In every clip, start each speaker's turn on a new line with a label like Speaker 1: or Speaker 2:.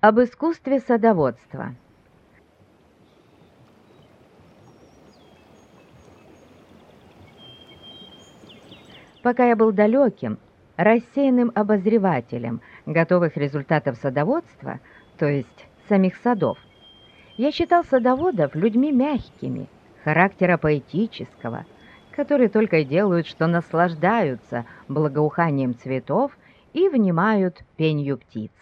Speaker 1: Об искусстве садоводства. Пока я был далеким, рассеянным обозревателем готовых результатов садоводства, то есть самих садов, я считал садоводов людьми мягкими, характера поэтического, которые только и делают, что наслаждаются благоуханием цветов и внимают пенью птиц.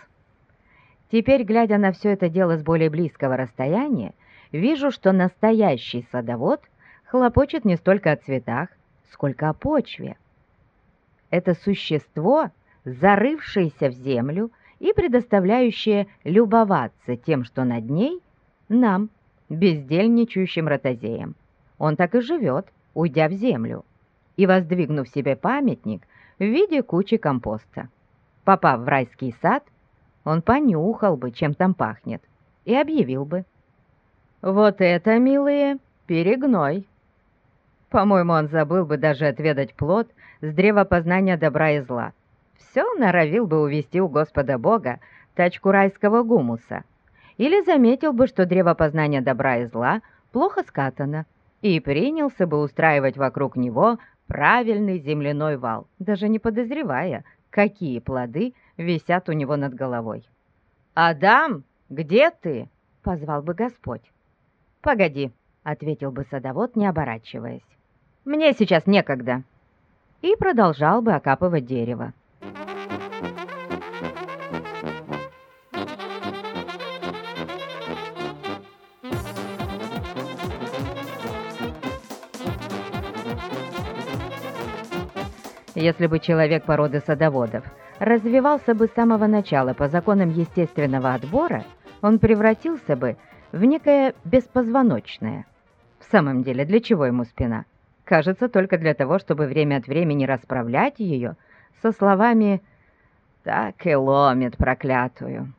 Speaker 1: Теперь, глядя на все это дело с более близкого расстояния, вижу, что настоящий садовод хлопочет не столько о цветах, сколько о почве. Это существо, зарывшееся в землю и предоставляющее любоваться тем, что над ней, нам, бездельничающим ротозеям. Он так и живет, уйдя в землю и воздвигнув себе памятник в виде кучи компоста. Попав в райский сад, он понюхал бы, чем там пахнет, и объявил бы. «Вот это, милые, перегной!» По-моему, он забыл бы даже отведать плод с древа познания добра и зла. Все норовил бы увести у Господа Бога тачку райского гумуса. Или заметил бы, что древо познания добра и зла плохо скатано, и принялся бы устраивать вокруг него правильный земляной вал, даже не подозревая, какие плоды висят у него над головой. «Адам, где ты?» — позвал бы Господь. «Погоди», — ответил бы садовод, не оборачиваясь. «Мне сейчас некогда». И продолжал бы окапывать дерево. Если бы человек породы садоводов развивался бы с самого начала по законам естественного отбора, он превратился бы в некое беспозвоночное. В самом деле, для чего ему спина? Кажется, только для того, чтобы время от времени расправлять ее со словами «так и ломит проклятую».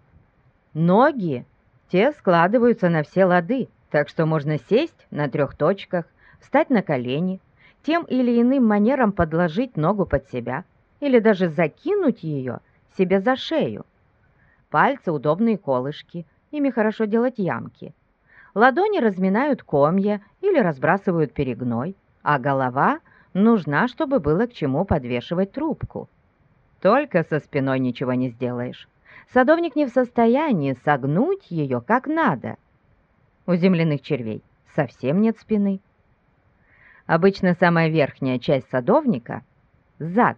Speaker 1: Ноги, те складываются на все лады, так что можно сесть на трех точках, встать на колени, тем или иным манером подложить ногу под себя или даже закинуть ее себе за шею. Пальцы – удобные колышки, ими хорошо делать ямки. Ладони разминают комья или разбрасывают перегной, а голова нужна, чтобы было к чему подвешивать трубку. Только со спиной ничего не сделаешь. Садовник не в состоянии согнуть ее как надо. У земляных червей совсем нет спины. Обычно самая верхняя часть садовника – зад.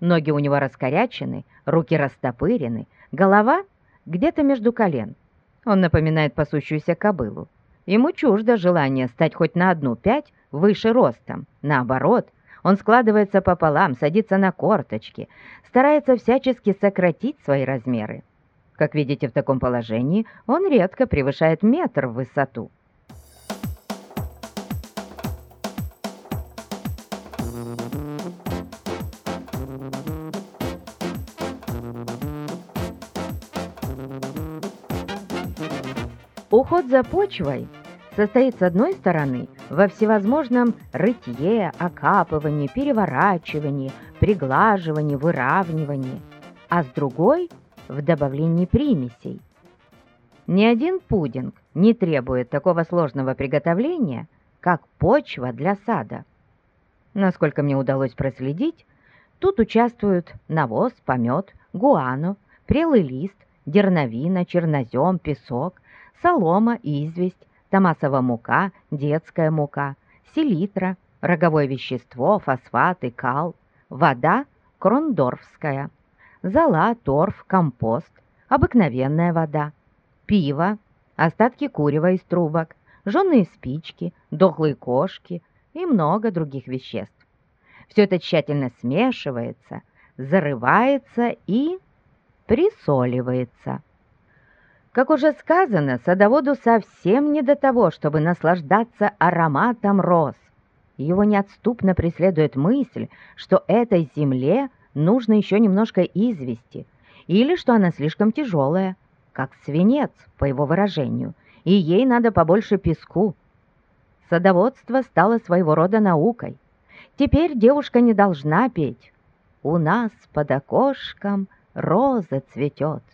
Speaker 1: Ноги у него раскорячены, руки растопырены, голова где-то между колен. Он напоминает пасущуюся кобылу. Ему чуждо желание стать хоть на одну пять выше ростом. Наоборот, он складывается пополам, садится на корточки, старается всячески сократить свои размеры. Как видите, в таком положении он редко превышает метр в высоту. Уход за почвой состоит с одной стороны во всевозможном рытье, окапывании, переворачивании, приглаживании, выравнивании, а с другой – в добавлении примесей. Ни один пудинг не требует такого сложного приготовления, как почва для сада. Насколько мне удалось проследить, тут участвуют навоз, помет, гуано, прелый лист, дерновина, чернозем, песок – солома, известь, томасова мука, детская мука, селитра, роговое вещество, фосфаты, кал, вода крондорфская, зола, торф, компост, обыкновенная вода, пиво, остатки курева из трубок, жженые спички, дохлые кошки и много других веществ. Все это тщательно смешивается, зарывается и присоливается. Как уже сказано, садоводу совсем не до того, чтобы наслаждаться ароматом роз. Его неотступно преследует мысль, что этой земле нужно еще немножко извести, или что она слишком тяжелая, как свинец, по его выражению, и ей надо побольше песку. Садоводство стало своего рода наукой. Теперь девушка не должна петь. «У нас под окошком роза цветет».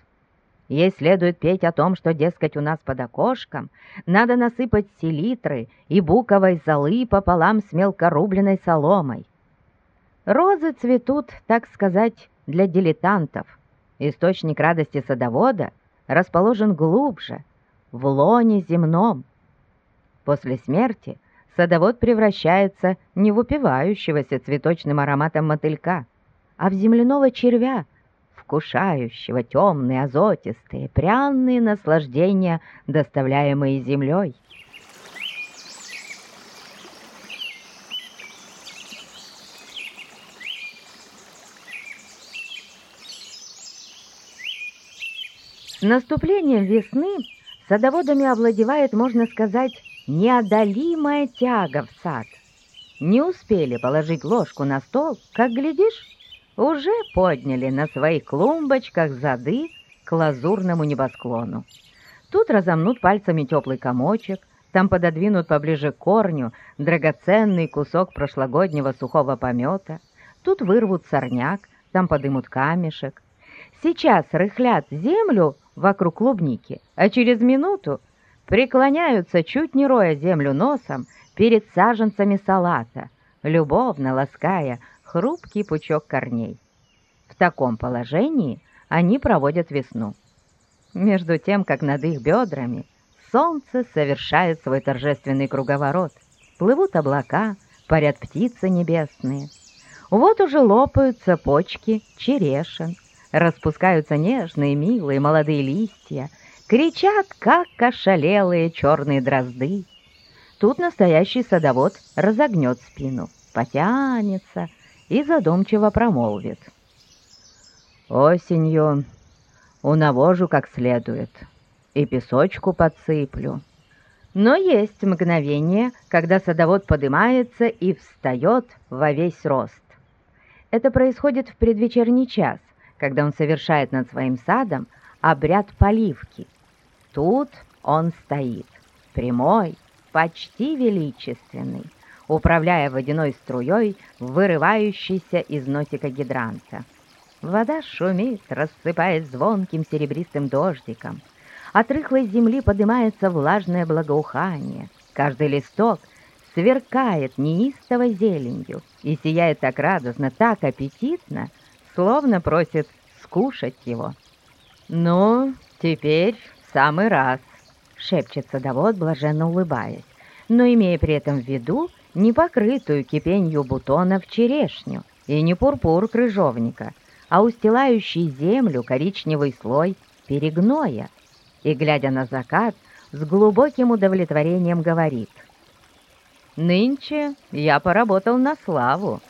Speaker 1: Ей следует петь о том, что, дескать, у нас под окошком надо насыпать селитры и буковой золы пополам с мелкорубленной соломой. Розы цветут, так сказать, для дилетантов. Источник радости садовода расположен глубже, в лоне земном. После смерти садовод превращается не в упивающегося цветочным ароматом мотылька, а в земляного червя, вкушающего темные, азотистые, пряные наслаждения, доставляемые землей. С наступлением весны садоводами овладевает, можно сказать, неодолимая тяга в сад. Не успели положить ложку на стол, как, глядишь, уже подняли на своих клумбочках зады к лазурному небосклону. Тут разомнут пальцами теплый комочек, там пододвинут поближе к корню драгоценный кусок прошлогоднего сухого помета, тут вырвут сорняк, там подымут камешек. Сейчас рыхлят землю вокруг клубники, а через минуту преклоняются, чуть не роя землю носом, перед саженцами салата, любовно лаская хрупкий пучок корней. В таком положении они проводят весну. Между тем, как над их бедрами солнце совершает свой торжественный круговорот, плывут облака, парят птицы небесные. Вот уже лопаются почки черешин, распускаются нежные, милые молодые листья, кричат, как ошалелые черные дрозды. Тут настоящий садовод разогнет спину, потянется и задумчиво промолвит. «Осенью унавожу как следует и песочку подсыплю». Но есть мгновение, когда садовод поднимается и встает во весь рост. Это происходит в предвечерний час, когда он совершает над своим садом обряд поливки. Тут он стоит, прямой, почти величественный, управляя водяной струей, вырывающейся из носика гидранта. Вода шумит, рассыпаясь звонким серебристым дождиком. От рыхлой земли поднимается влажное благоухание. Каждый листок сверкает неистовой зеленью и сияет так радостно, так аппетитно, словно просит скушать его. «Ну, теперь в самый раз», — шепчет садовод, блаженно улыбаясь, но имея при этом в виду не покрытую кипенью бутонов черешню и не пурпур крыжовника, а устилающий землю коричневый слой перегноя, и, глядя на закат, с глубоким удовлетворением говорит. «Нынче я поработал на славу,